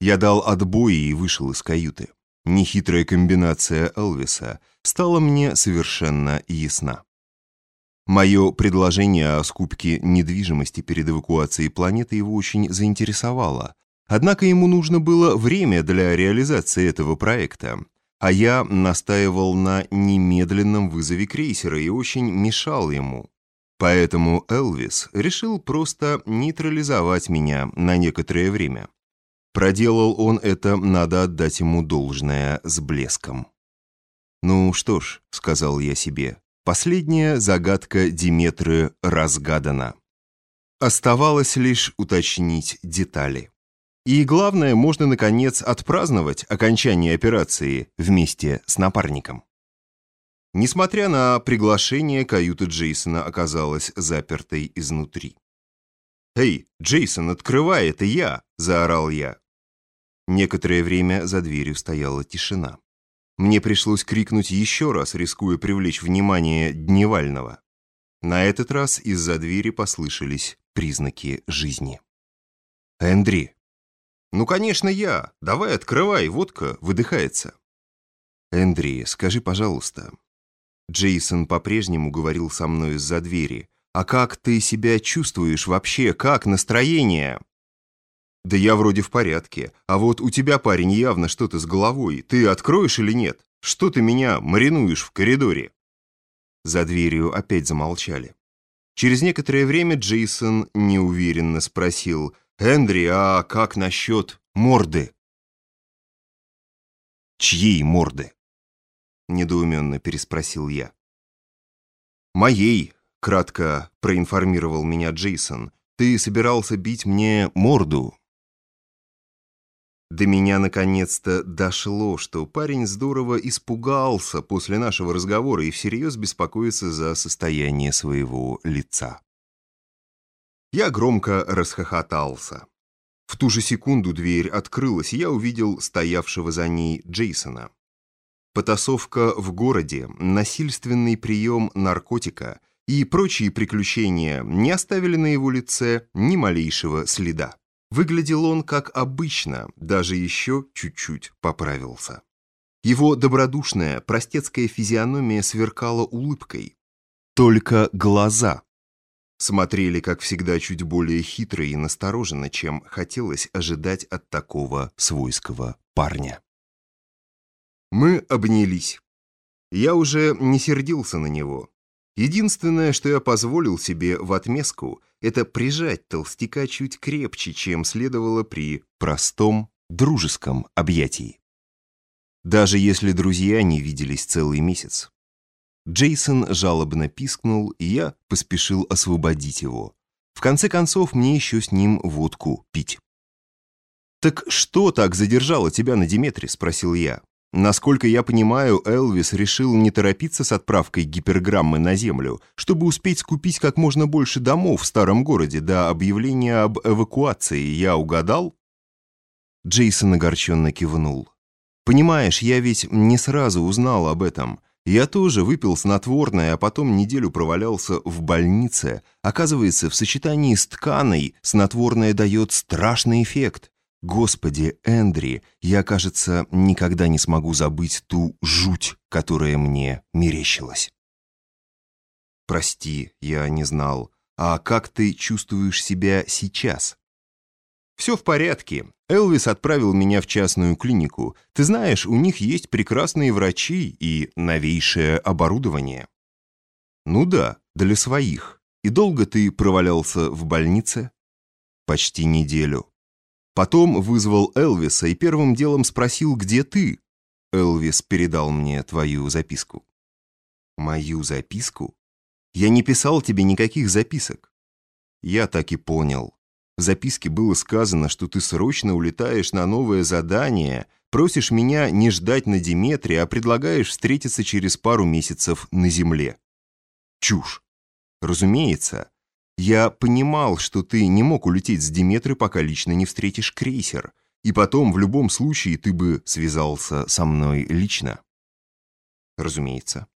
Я дал отбой и вышел из каюты. Нехитрая комбинация Элвиса стала мне совершенно ясна. Мое предложение о скупке недвижимости перед эвакуацией планеты его очень заинтересовало. Однако ему нужно было время для реализации этого проекта, а я настаивал на немедленном вызове крейсера и очень мешал ему. Поэтому Элвис решил просто нейтрализовать меня на некоторое время. Проделал он это, надо отдать ему должное, с блеском. «Ну что ж», — сказал я себе, — «последняя загадка Диметры разгадана». Оставалось лишь уточнить детали. И главное, можно, наконец, отпраздновать окончание операции вместе с напарником. Несмотря на приглашение, каюта Джейсона оказалась запертой изнутри. «Эй, Джейсон, открывай, это я!» – заорал я. Некоторое время за дверью стояла тишина. Мне пришлось крикнуть еще раз, рискуя привлечь внимание Дневального. На этот раз из-за двери послышались признаки жизни. «Эндри!» «Ну, конечно, я! Давай открывай, водка выдыхается!» «Эндри, скажи, пожалуйста, Джейсон по-прежнему говорил со мной из-за двери. «А как ты себя чувствуешь вообще? Как настроение?» «Да я вроде в порядке. А вот у тебя, парень, явно что-то с головой. Ты откроешь или нет? Что ты меня маринуешь в коридоре?» За дверью опять замолчали. Через некоторое время Джейсон неуверенно спросил, «Эндри, а как насчет морды?» «Чьей морды?» — недоуменно переспросил я. «Моей», — кратко проинформировал меня Джейсон. «Ты собирался бить мне морду». До меня наконец-то дошло, что парень здорово испугался после нашего разговора и всерьез беспокоится за состояние своего лица. Я громко расхохотался. В ту же секунду дверь открылась, и я увидел стоявшего за ней Джейсона. Потасовка в городе, насильственный прием наркотика и прочие приключения не оставили на его лице ни малейшего следа. Выглядел он как обычно, даже еще чуть-чуть поправился. Его добродушная, простецкая физиономия сверкала улыбкой. Только глаза смотрели, как всегда, чуть более хитро и настороженно, чем хотелось ожидать от такого свойского парня. Мы обнялись. Я уже не сердился на него. Единственное, что я позволил себе в отместку, это прижать толстяка чуть крепче, чем следовало при простом дружеском объятии. Даже если друзья не виделись целый месяц. Джейсон жалобно пискнул, и я поспешил освободить его. В конце концов, мне еще с ним водку пить. «Так что так задержало тебя на Диметре?» – спросил я. Насколько я понимаю, Элвис решил не торопиться с отправкой гиперграммы на Землю, чтобы успеть скупить как можно больше домов в старом городе до объявления об эвакуации. Я угадал? Джейсон огорченно кивнул. «Понимаешь, я ведь не сразу узнал об этом. Я тоже выпил снотворное, а потом неделю провалялся в больнице. Оказывается, в сочетании с тканой снотворное дает страшный эффект. Господи, Эндри, я, кажется, никогда не смогу забыть ту жуть, которая мне мерещилась. Прости, я не знал. А как ты чувствуешь себя сейчас? Все в порядке. Элвис отправил меня в частную клинику. Ты знаешь, у них есть прекрасные врачи и новейшее оборудование. Ну да, для своих. И долго ты провалялся в больнице? Почти неделю. Потом вызвал Элвиса и первым делом спросил, где ты? Элвис передал мне твою записку. Мою записку? Я не писал тебе никаких записок. Я так и понял. В записке было сказано, что ты срочно улетаешь на новое задание, просишь меня не ждать на Диметре, а предлагаешь встретиться через пару месяцев на Земле. Чушь. Разумеется, я понимал, что ты не мог улететь с Диметры, пока лично не встретишь крейсер. И потом, в любом случае, ты бы связался со мной лично. Разумеется.